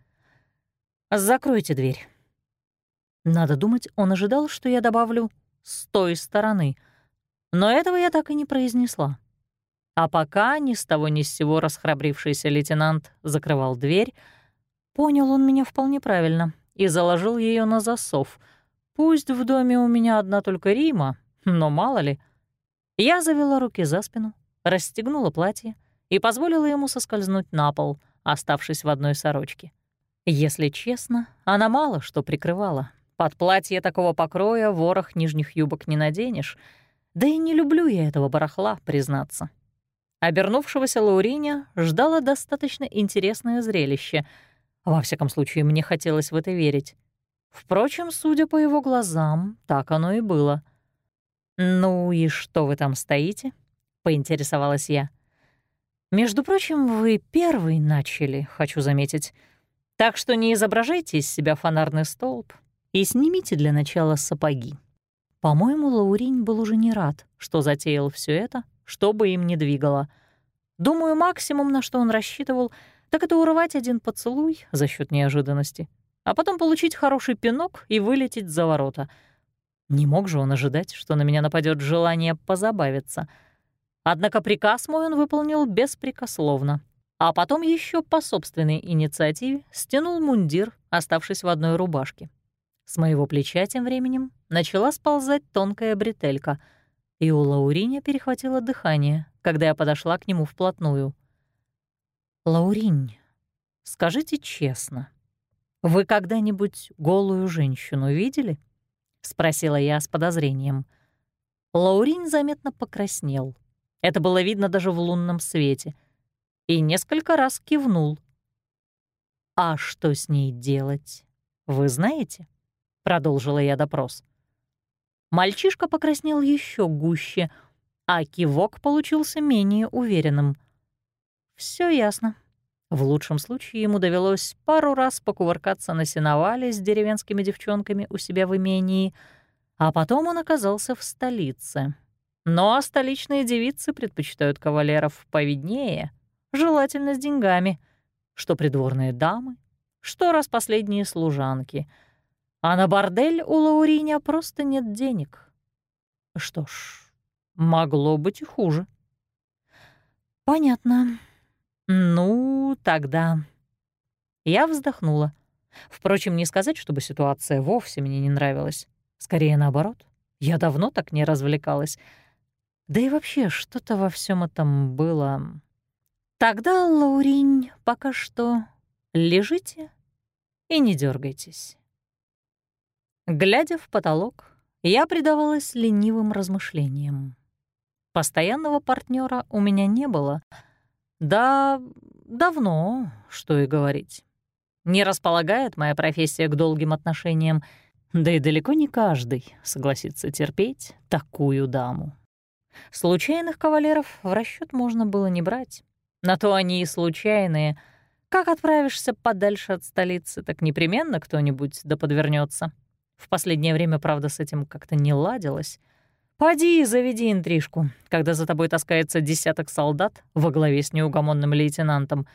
«Закройте дверь». Надо думать, он ожидал, что я добавлю «с той стороны», но этого я так и не произнесла. А пока ни с того ни с сего расхрабрившийся лейтенант закрывал дверь, понял он меня вполне правильно и заложил ее на засов. Пусть в доме у меня одна только Рима, но мало ли. Я завела руки за спину, расстегнула платье — и позволила ему соскользнуть на пол, оставшись в одной сорочке. Если честно, она мало что прикрывала. Под платье такого покроя ворох нижних юбок не наденешь, да и не люблю я этого барахла, признаться. Обернувшегося Лауриня ждало достаточно интересное зрелище. Во всяком случае, мне хотелось в это верить. Впрочем, судя по его глазам, так оно и было. «Ну и что вы там стоите?» — поинтересовалась я. Между прочим, вы первый начали, хочу заметить. Так что не изображайте из себя фонарный столб и снимите для начала сапоги. По-моему, Лауринь был уже не рад, что затеял все это, что бы им ни двигало. Думаю, максимум, на что он рассчитывал, так это урвать один поцелуй за счет неожиданности, а потом получить хороший пинок и вылететь за ворота. Не мог же он ожидать, что на меня нападет желание позабавиться — Однако приказ мой он выполнил беспрекословно, а потом еще по собственной инициативе стянул мундир, оставшись в одной рубашке. С моего плеча тем временем начала сползать тонкая бретелька, и у Лауриня перехватило дыхание, когда я подошла к нему вплотную. «Лауринь, скажите честно, вы когда-нибудь голую женщину видели?» — спросила я с подозрением. Лаурин заметно покраснел — это было видно даже в лунном свете. И несколько раз кивнул. «А что с ней делать, вы знаете?» — продолжила я допрос. Мальчишка покраснел еще гуще, а кивок получился менее уверенным. Все ясно. В лучшем случае ему довелось пару раз покувыркаться на сеновале с деревенскими девчонками у себя в имении, а потом он оказался в столице, но столичные девицы предпочитают кавалеров повиднее, желательно с деньгами, что придворные дамы, что раз последние служанки. А на бордель у Лауриня просто нет денег. Что ж, могло быть и хуже. Понятно. Ну, тогда... Я вздохнула. Впрочем, не сказать, чтобы ситуация вовсе мне не нравилась. Скорее наоборот. Я давно так не развлекалась. Да и вообще, что-то во всем этом было. Тогда, Лауринь, пока что лежите и не дергайтесь. Глядя в потолок, я предавалась ленивым размышлениям. Постоянного партнера у меня не было. Да, давно, что и говорить. Не располагает моя профессия к долгим отношениям, да и далеко не каждый согласится терпеть такую даму. Случайных кавалеров в расчет можно было не брать. На то они и случайные. Как отправишься подальше от столицы, так непременно кто-нибудь да подвернется. В последнее время, правда, с этим как-то не ладилось. Поди и заведи интрижку, когда за тобой таскается десяток солдат во главе с неугомонным лейтенантом.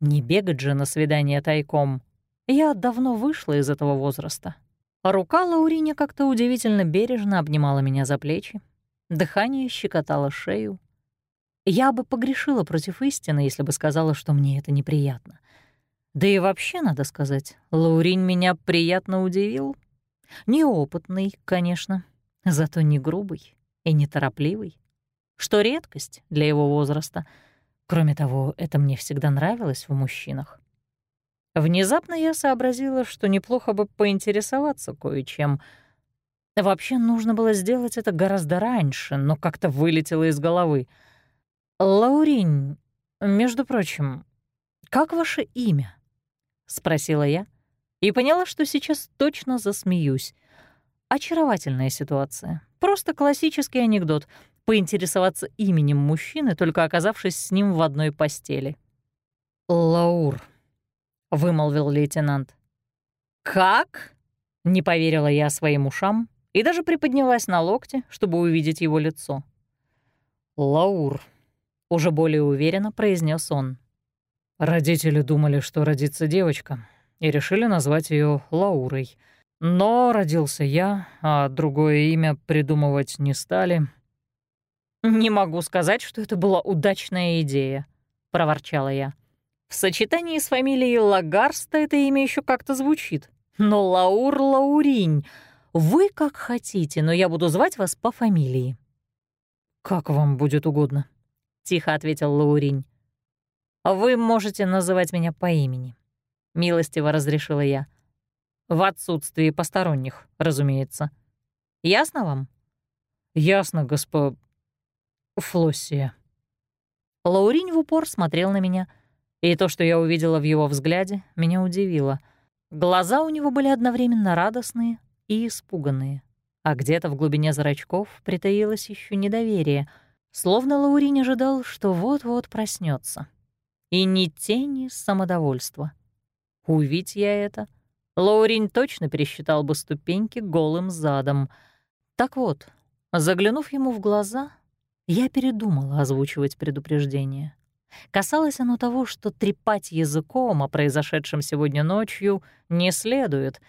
Не бегать же на свидание тайком. Я давно вышла из этого возраста. Рука Лауриня как-то удивительно бережно обнимала меня за плечи. Дыхание щекотало шею. Я бы погрешила против истины, если бы сказала, что мне это неприятно. Да и вообще, надо сказать, Лаурин меня приятно удивил. Неопытный, конечно, зато не грубый и неторопливый, что редкость для его возраста. Кроме того, это мне всегда нравилось в мужчинах. Внезапно я сообразила, что неплохо бы поинтересоваться кое-чем. Вообще нужно было сделать это гораздо раньше, но как-то вылетело из головы. «Лауринь, между прочим, как ваше имя?» — спросила я и поняла, что сейчас точно засмеюсь. Очаровательная ситуация. Просто классический анекдот — поинтересоваться именем мужчины, только оказавшись с ним в одной постели. «Лаур», — вымолвил лейтенант. «Как?» — не поверила я своим ушам и даже приподнялась на локте, чтобы увидеть его лицо. «Лаур», — уже более уверенно произнес он. Родители думали, что родится девочка, и решили назвать ее Лаурой — но родился я, а другое имя придумывать не стали. «Не могу сказать, что это была удачная идея», — проворчала я. «В сочетании с фамилией Лагарста это имя еще как-то звучит. Но Лаур Лауринь, вы как хотите, но я буду звать вас по фамилии». «Как вам будет угодно», — тихо ответил Лауринь. «Вы можете называть меня по имени», — милостиво разрешила я. В отсутствии посторонних, разумеется. Ясно вам? Ясно, госпо... Флоссия. Лауринь в упор смотрел на меня, и то, что я увидела в его взгляде, меня удивило. Глаза у него были одновременно радостные и испуганные, а где-то в глубине зрачков притаилось еще недоверие, словно Лауринь ожидал, что вот-вот проснется. И ни тени самодовольства. Увидь я это — Лоурин точно пересчитал бы ступеньки голым задом. Так вот, заглянув ему в глаза, я передумала озвучивать предупреждение. Касалось оно того, что трепать языком о произошедшем сегодня ночью не следует.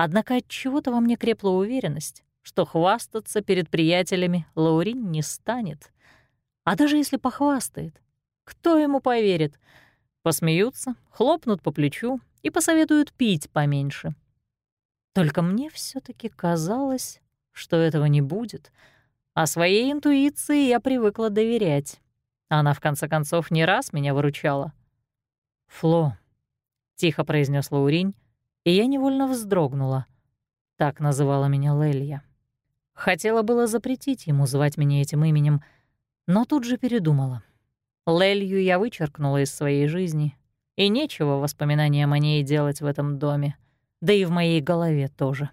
Однако от чего-то во мне крепла уверенность, что хвастаться перед приятелями Лаурин не станет. А даже если похвастает, кто ему поверит? Посмеются, хлопнут по плечу и посоветуют пить поменьше. Только мне все таки казалось, что этого не будет, а своей интуиции я привыкла доверять. Она, в конце концов, не раз меня выручала. «Фло», — тихо произнес Лауринь, и я невольно вздрогнула. Так называла меня Лелья. Хотела было запретить ему звать меня этим именем, но тут же передумала. Лелью я вычеркнула из своей жизни, и нечего воспоминаниям о ней делать в этом доме. Да и в моей голове тоже.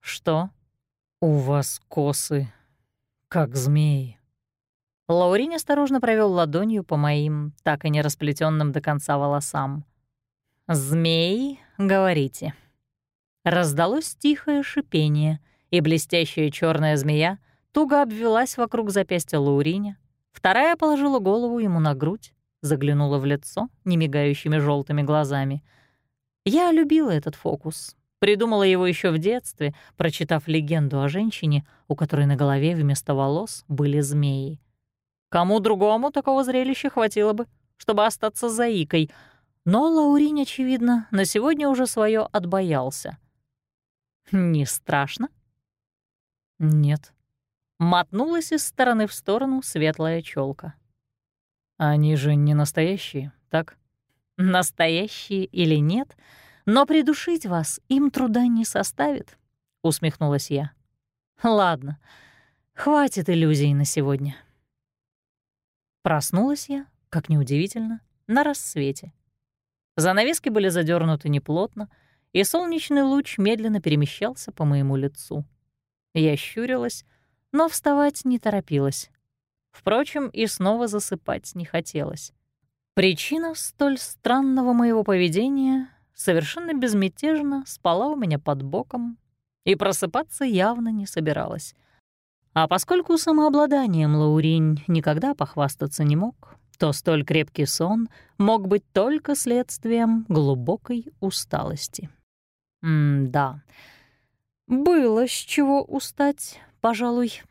Что? У вас косы, как змеи. Лаурин осторожно провел ладонью по моим, так и не расплетенным до конца волосам. «Змеи, говорите». Раздалось тихое шипение, и блестящая черная змея туго обвелась вокруг запястья Лауриня, вторая положила голову ему на грудь, заглянула в лицо немигающими желтыми глазами. Я любила этот фокус. Придумала его еще в детстве, прочитав легенду о женщине, у которой на голове вместо волос были змеи. Кому другому такого зрелища хватило бы, чтобы остаться заикой, но Лаурин, очевидно, на сегодня уже свое отбоялся. «Не страшно?» «Нет». Мотнулась из стороны в сторону светлая челка. Они же не настоящие, так? Настоящие или нет, но придушить вас им труда не составит, усмехнулась я. Ладно, Хватит иллюзий на сегодня. Проснулась я, как неудивительно, на рассвете. Занавески были задернуты неплотно, и солнечный луч медленно перемещался по моему лицу. Я щурилась, но вставать не торопилась. Впрочем, и снова засыпать не хотелось. Причина столь странного моего поведения совершенно безмятежно спала у меня под боком и просыпаться явно не собиралась. А поскольку самообладанием Лауринь никогда похвастаться не мог, то столь крепкий сон мог быть только следствием глубокой усталости. М-да, было с чего устать, пожалуй.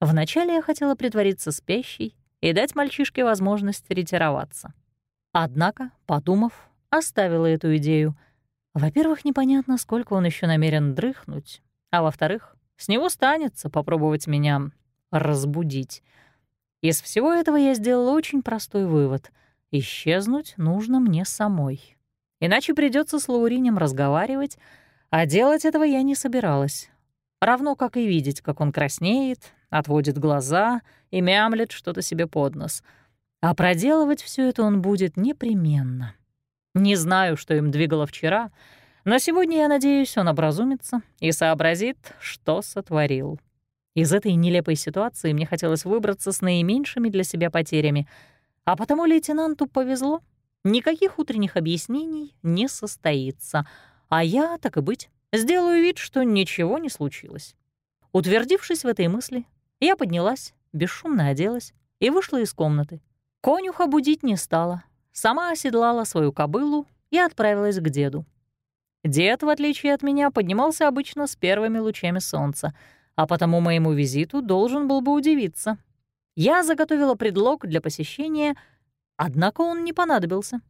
Вначале я хотела притвориться спящей и дать мальчишке возможность ретироваться. Однако, подумав, оставила эту идею. Во-первых, непонятно, сколько он еще намерен дрыхнуть, а во-вторых, с него станется попробовать меня разбудить. Из всего этого я сделала очень простой вывод — исчезнуть нужно мне самой. Иначе придется с Лауринем разговаривать, а делать этого я не собиралась. Равно как и видеть, как он краснеет, отводит глаза и мямлет что-то себе под нос. А проделывать все это он будет непременно. Не знаю, что им двигало вчера, но сегодня, я надеюсь, он образумится и сообразит, что сотворил. Из этой нелепой ситуации мне хотелось выбраться с наименьшими для себя потерями, а потому лейтенанту повезло. Никаких утренних объяснений не состоится, а я, так и быть, сделаю вид, что ничего не случилось. Утвердившись в этой мысли, я поднялась, бесшумно оделась и вышла из комнаты. Конюха будить не стала, сама оседлала свою кобылу и отправилась к деду. Дед, в отличие от меня, поднимался обычно с первыми лучами солнца, а потому моему визиту должен был бы удивиться. Я заготовила предлог для посещения, однако он не понадобился.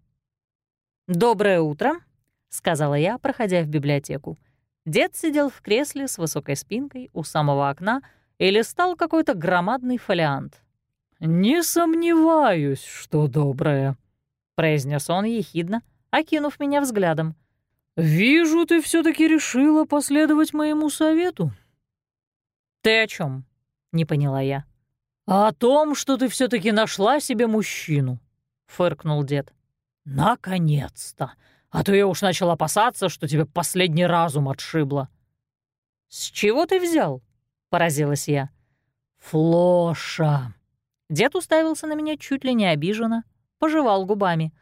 «Доброе утро», — сказала я, проходя в библиотеку. Дед сидел в кресле с высокой спинкой у самого окна и листал какой-то громадный фолиант. «Не сомневаюсь, что доброе», — произнес он ехидно, окинув меня взглядом. «Вижу, ты все таки решила последовать моему совету». «Ты о чем? не поняла я. «О том, что ты все таки нашла себе мужчину», — фыркнул дед. «Наконец-то! А то я уж начал опасаться, что тебе последний разум отшибло». «С чего ты взял?» — поразилась я. «Флоша!» Дед уставился на меня чуть ли не обиженно, пожевал губами.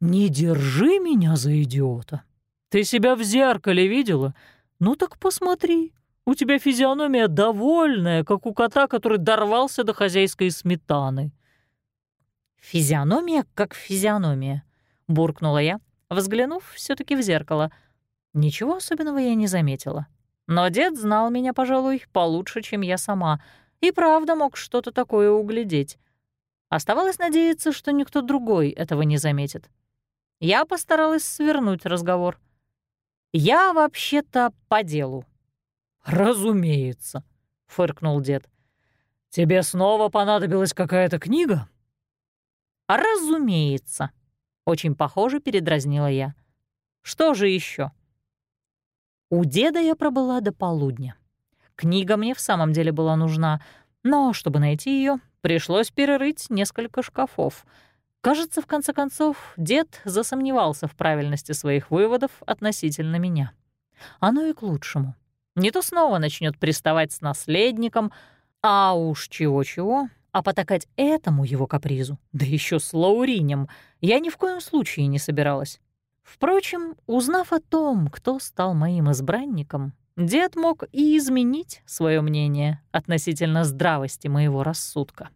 «Не держи меня за идиота. Ты себя в зеркале видела? Ну так посмотри. У тебя физиономия довольная, как у кота, который дорвался до хозяйской сметаны». «Физиономия как физиономия», — буркнула я, взглянув все таки в зеркало. Ничего особенного я не заметила. Но дед знал меня, пожалуй, получше, чем я сама, и правда мог что-то такое углядеть. Оставалось надеяться, что никто другой этого не заметит. Я постаралась свернуть разговор. «Я вообще-то по делу». «Разумеется», — фыркнул дед. «Тебе снова понадобилась какая-то книга?» «Разумеется», — очень похоже передразнила я. «Что же еще? У деда я пробыла до полудня. Книга мне в самом деле была нужна, но чтобы найти ее, пришлось перерыть несколько шкафов. Кажется, в конце концов, дед засомневался в правильности своих выводов относительно меня. Оно и к лучшему. Не то снова начнет приставать с наследником, а уж чего-чего, а потакать этому его капризу, да еще с Лауринем, я ни в коем случае не собиралась. Впрочем, узнав о том, кто стал моим избранником, дед мог и изменить свое мнение относительно здравости моего рассудка.